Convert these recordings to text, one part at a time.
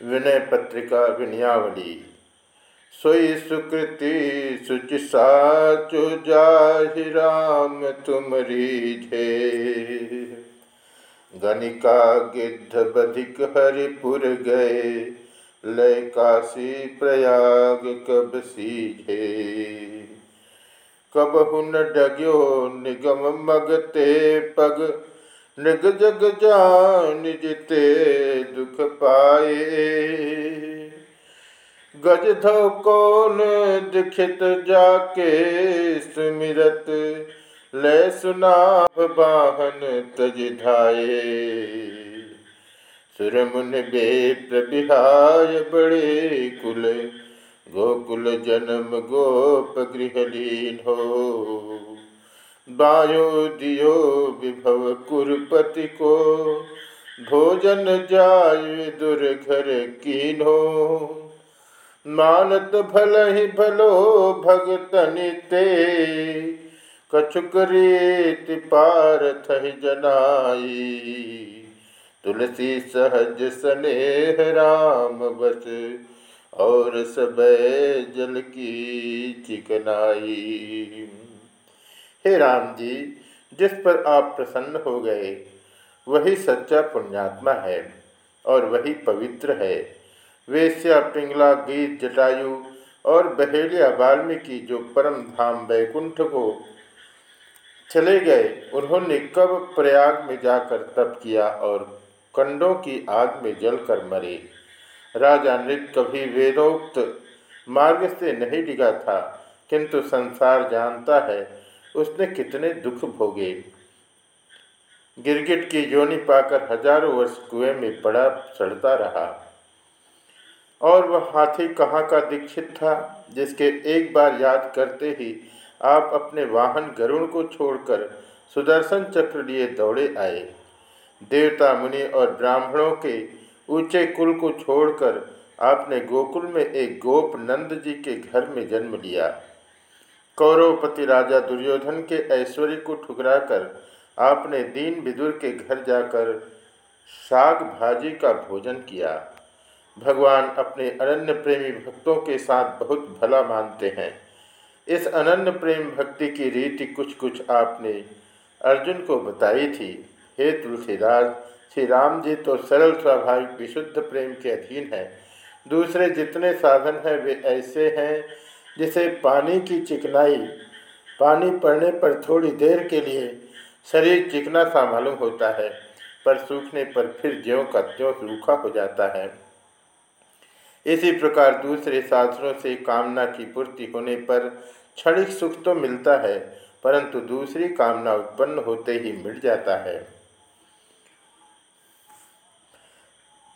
विनय पत्रिका विनयावली। सोई सुकृति सुचि साचु जाहि राम तुम रीझे गणिका गिद्ध बधिक हरिपुर गए, लय काशी प्रयाग कब सीझे। कब हुन डग्यो निगम मगते पग नृग जग जान जिते दुख पाए। गज धो कौन दिखित जाके सुमिरत, ले सुनाभ बाहन तज धाये सुरमुन बेत बिहाय बड़े कुल, गोकुल जन्म गोप गृहलीन हो। बायो दियो विभव कुरपति को। भोजन जाय दुर्घर कीनो। मानत भल ही भलो भगतन ते कछुक रीत पार थहि जनाई। तुलसी सहज स्नेह राम बस, और सब जल की चिकनाई। हे राम जी, जिस पर आप प्रसन्न हो गए, वही सच्चा पुण्यात्मा है और वही पवित्र है। वेश्या, पिंगला, गीत, जटायु और बहेलिया वाल्मीकि जो परम धाम वैकुंठ को चले गए, उन्होंने कब प्रयाग में जाकर तप किया और कंडों की आग में जलकर मरे? राजा नृत कभी वेदोक्त मार्ग से नहीं डिगा था, किंतु संसार जानता है उसने कितने दुख भोगे। गिरगिट की जोनी पाकर हज़ारों वर्ष कुएँ में पड़ा, सड़ता रहा। और वह हाथी कहाँ का दीक्षित था, जिसके एक बार याद करते ही आप अपने वाहन गरुण को छोड़कर सुदर्शन चक्र लिए दौड़े आए। देवता, मुनि और ब्राह्मणों के ऊँचे कुल को छोड़कर आपने गोकुल में एक गोप नंद जी के घर में जन्म लिया। कौरवपति राजा दुर्योधन के ऐश्वर्य को ठुकराकर आपने दीन विदुर के घर जाकर साग भाजी का भोजन किया। भगवान अपने अनन्य प्रेमी भक्तों के साथ बहुत भला मानते हैं। इस अनन्य प्रेम भक्ति की रीति कुछ कुछ आपने अर्जुन को बताई थी। हे तुलसीदास, श्री राम जी तो सरल स्वाभाविक विशुद्ध प्रेम के अधीन है। दूसरे जितने साधन हैं वे ऐसे हैं जिसे पानी की चिकनाई पानी पड़ने पर थोड़ी देर के लिए शरीर चिकना सा मालूम होता है, पर सूखने पर फिर ज्यों का त्यों रूखा हो जाता है। इसी प्रकार दूसरे साधनों से कामना की पूर्ति होने पर क्षणिक सुख तो मिलता है, परंतु दूसरी कामना उत्पन्न होते ही मिट जाता है।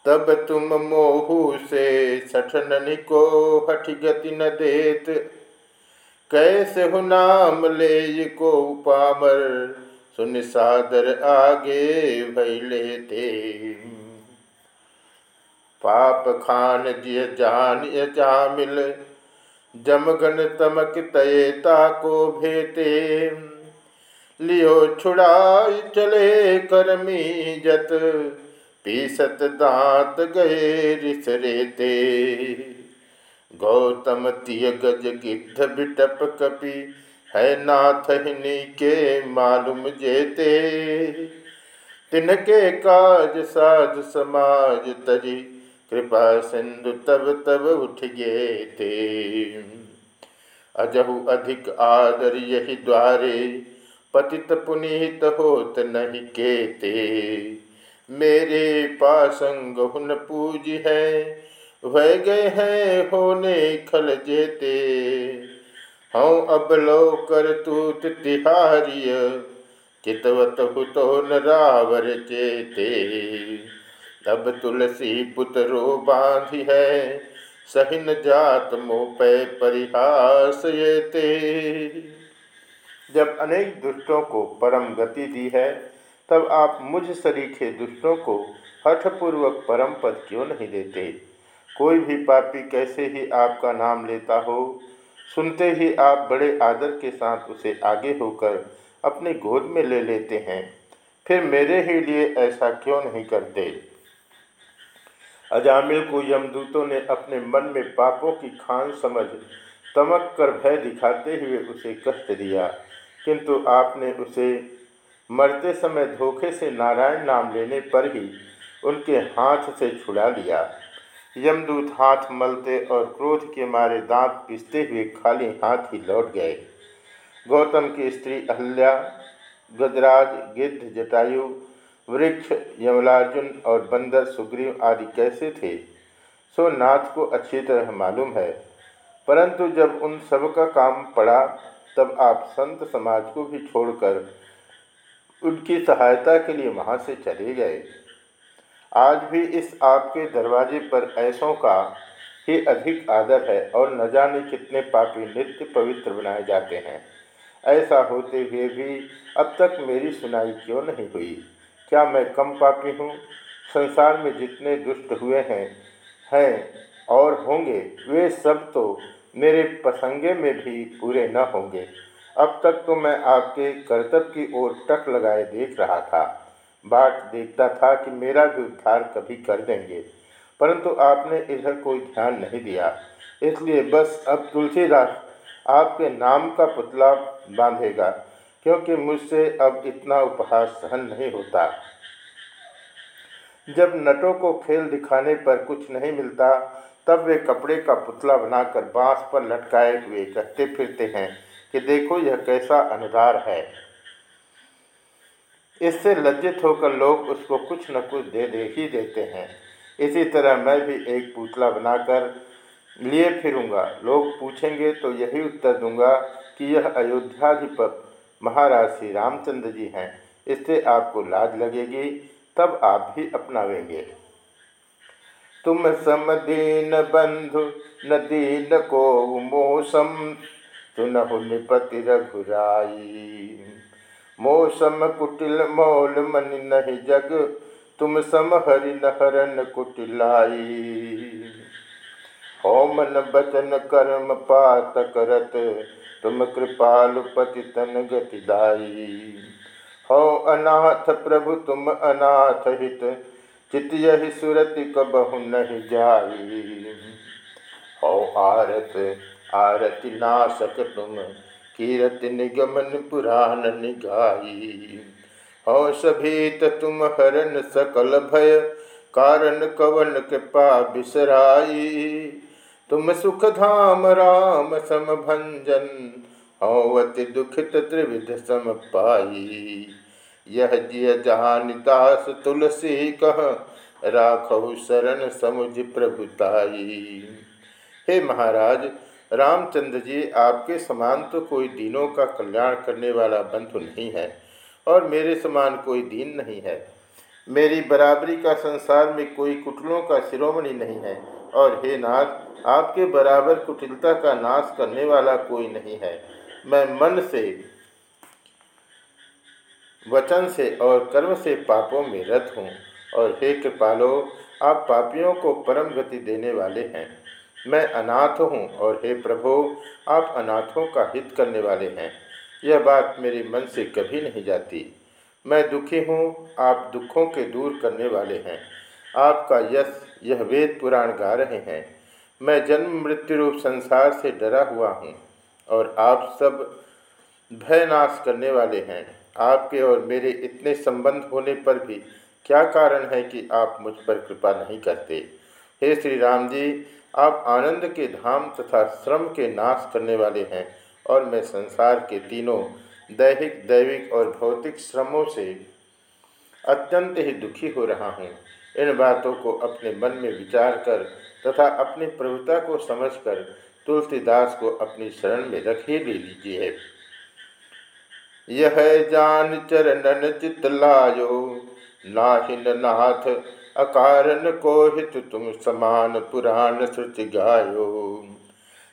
तब तुम मोहू से सठन को हठ गति न देत। कैसे हो नाम ले को पामर सुन सादर आगे भैले थे पाप खान जिय जान जामिल जमगन तमक तयता को भेते। लियो छुड़ाई चले करमी जत पीसत दांत गए रिसरे ते। गौतम तिय गज गिद्ध बिटप कपि, है नाथ हिनी के मालूम जेते। तिनके काज साध समाज तजी कृपा सिंधु तब तब उठ गए थे अजहु अधिक आदर यही द्वारे, पतित पुनीत होत नहीं केते। मेरे पासंग हुन पूज है, वह गए हैं होने खल जेते। हूँ अब लो कर तूत तिहारिय चितवत हुतो न रावर चेते। अब तुलसी पुतरो बांधी है, सहिन जात मोपे परिहास ये ते जब अनेक दुष्टों को परम गति दी है तब आप मुझ सरीखे दुष्टों को हठपूर्वक परम पद क्यों नहीं देते? कोई भी पापी कैसे ही आपका नाम लेता हो? सुनते ही आप बड़े आदर के साथ उसे आगे होकर अपने गोद में ले लेते हैं। फिर मेरे ही लिए ऐसा क्यों नहीं करते? अजामिल को यमदूतों ने अपने मन में पापों की खान समझ, तमक कर भय दिखाते हुए उसे कष्ट दिया। किंतु आपने उसे मरते समय धोखे से नारायण नाम लेने पर ही उनके हाथ से छुड़ा लिया यमदूत हाथ मलते और क्रोध के मारे दांत पीसते हुए खाली हाथ ही लौट गए। गौतम की स्त्री अहल्या, गजराज, गिद्ध, जटायु, वृक्ष, यमलार्जुन और बंदर, सुग्रीव आदि कैसे थे? सो नाथ को अच्छी तरह मालूम है। परंतु जब उन सब का काम पड़ा, तब आप संत समाज को भी छोड़कर उनकी सहायता के लिए वहाँ से चले गए। आज भी इस आपके दरवाजे पर ऐसों का ही अधिक आदर है और न जाने कितने पापी नित्य पवित्र बनाए जाते हैं। ऐसा होते हुए भी अब तक मेरी सुनाई क्यों नहीं हुई? क्या मैं कम पापी हूँ? संसार में जितने दुष्ट हुए हैं हैं और होंगे, वे सब तो मेरे पसंगे में भी पूरे न होंगे। अब तक तो मैं आपके कर्तव्य की ओर टक लगाए देख रहा था। बाट देखता था कि मेरा भी उद्धार कभी कर देंगे, परंतु आपने इधर कोई ध्यान नहीं दिया। इसलिए बस अब तुलसीदास आपके नाम का पुतला बांधेगा, क्योंकि मुझसे अब इतना उपहास सहन नहीं होता। जब नटों को खेल दिखाने पर कुछ नहीं मिलता, तब वे कपड़े का पुतला बनाकर बाँस पर लटकाए हुए कहते फिरते हैं। कि देखो यह कैसा अनुदार है। इससे लज्जित होकर लोग उसको कुछ न कुछ दे दे ही देते हैं। इसी तरह मैं भी एक पुतला बनाकर लिए फिरूँगा। लोग पूछेंगे तो यही उत्तर दूँगा कि यह अयोध्याधिपत महाराज श्री रामचंद्र जी हैं। इससे आपको लाज लगेगी, तब आप भी अपनावेंगे। तुम समदीन बंधु, न दीन को मोसम सुनहु निपति रघुराई। मोसम कुटिल मौल मन नहीं जग, तुम सम हरि नहरन कुटिलाई। हो मन बचन कर्म पात करत, तुम कृपाल पति तन गतिदाई हो अनाथ प्रभु, तुम अनाथ हित, चित सुरति कबहु नहीं जाई। हो आरत आरति नाशक तुम कीरत निगमन पुराण निगाई हो सभीत तुम हरन सकल भय, कारण कवन कृपा बिसराई। तुम सुख धाम राम सम भंजन होवति दुखित त्रिविध सम पाई यह जिय जहान दास तुलसी कह राखहु शरण समुझ प्रभुताई। हे महाराज रामचंद्र जी, आपके समान तो कोई दीनों का कल्याण करने वाला बंधु नहीं है और मेरे समान कोई दीन नहीं है। मेरी बराबरी का संसार में कोई कुटलों का शिरोमणि नहीं है और हे नाथ, आपके बराबर कुटिलता का नाश करने वाला कोई नहीं है। मैं मन से, वचन से और कर्म से पापों में रत हूँ और हे कृपालो, आप पापियों को परम गति देने वाले हैं। मैं अनाथ हूँ और हे प्रभु, आप अनाथों का हित करने वाले हैं। यह बात मेरे मन से कभी नहीं जाती। मैं दुखी हूँ, आप दुखों के दूर करने वाले हैं। आपका यश, यह वेद पुराण गा रहे हैं। मैं जन्म मृत्यु रूप संसार से डरा हुआ हूँ और आप सब भय नाश करने वाले हैं। आपके और मेरे इतने संबंध होने पर भी क्या कारण है कि आप मुझ पर कृपा नहीं करते? हे श्री राम जी आप आनंद के धाम तथा श्रम के नाश करने वाले हैं और मैं संसार के तीनों दैहिक, दैविक और भौतिक श्रमों से अत्यंत ही दुखी हो रहा हूँ। इन बातों को अपने मन में विचार कर तथा अपनी प्रभुता को समझकर तुलसीदास को अपनी शरण में रख ही ले लीजिए। यह जान चरणन चित लायो, नाहिन नाथ अकारण को हित तुम समान पुराण श्रुति गायो।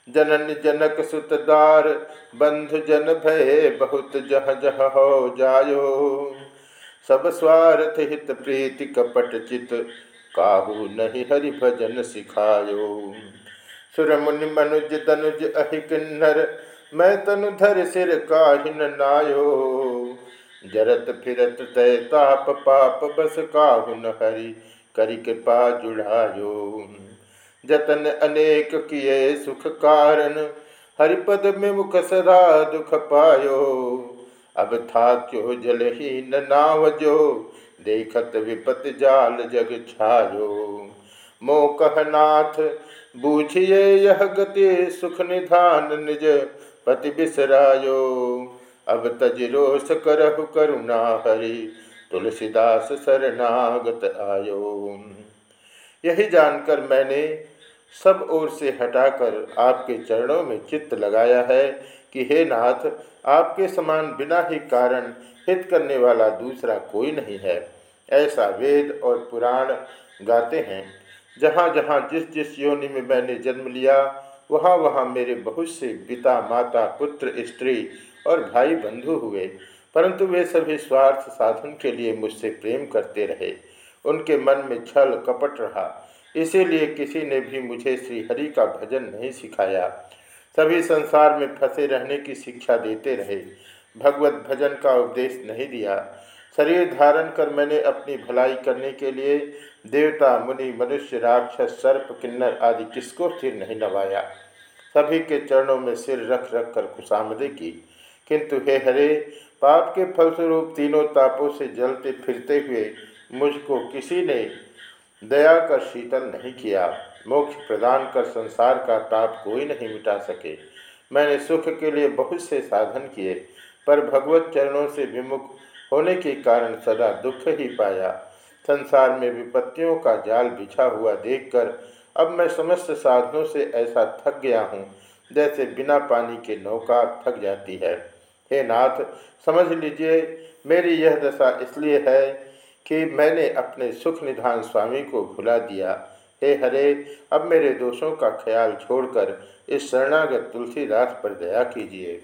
जनन जनक सुतदार, बंधु जन भय बहुत जह जह हो जायो। सब स्वार्थ हित प्रीति कपट चित, काहू नहीं हरि भजन सिखायो। सुर मुनि मनुज तनुज अहि किन्नर मैं तनु धर सिर काहिन नायो। जरत फिरत तय ताप पाप बस काहुन हरि, करी कृपा जुड़ायो। जतन अनेक किए सुख कारण, हरिपद में मुख सदा दुख पायो। अब था क्यों जल ही नाव जो, देखत विपत जाल जग छायो। मो कहनाथ, बूझिए यह गति सुख निधान निज पति बिसरायो। अब तज रोष करहु करुणा हरि, तुलसीदास शरणागत आयो यही जानकर मैंने सब ओर से हटाकर आपके चरणों में चित्त लगाया है कि हे नाथ, आपके समान बिना ही कारण हित करने वाला दूसरा कोई नहीं है। ऐसा वेद और पुराण गाते हैं जहाँ जहाँ जिस जिस योनि में मैंने जन्म लिया वहाँ वहाँ मेरे बहुत से पिता, माता, पुत्र, स्त्री और भाई बंधु हुए। परंतु वे सभी स्वार्थ साधन के लिए मुझसे प्रेम करते रहे। उनके मन में छल कपट रहा। इसीलिए किसी ने भी मुझे श्रीहरि का भजन नहीं सिखाया। सभी संसार में फंसे रहने की शिक्षा देते रहे। भगवत भजन का उपदेश नहीं दिया। शरीर धारण कर मैंने अपनी भलाई करने के लिए देवता, मुनि, मनुष्य, राक्षस, सर्प, किन्नर आदि किसको सिर नहीं नवाया। सभी के चरणों में सिर रख रख कर खुशामदे की। किंतु हे हरे, पाप के फलस्वरूप तीनों तापों से जलते फिरते हुए मुझको किसी ने दया कर शीतल नहीं किया, मोक्ष प्रदान कर संसार का ताप कोई नहीं मिटा सके। मैंने सुख के लिए बहुत से साधन किए, पर भगवत चरणों से विमुख होने के कारण सदा दुख ही पाया। संसार में विपत्तियों का जाल बिछा हुआ देखकर अब मैं समस्त साधनों से ऐसा थक गया हूँ, जैसे बिना पानी के नौका थक जाती है। हे नाथ, समझ लीजिए, मेरी यह दशा इसलिए है कि मैंने अपने सुख निधान स्वामी को भुला दिया। हे हरे, अब मेरे दोषों का ख्याल छोड़कर इस शरणागत तुलसीदास पर दया कीजिए।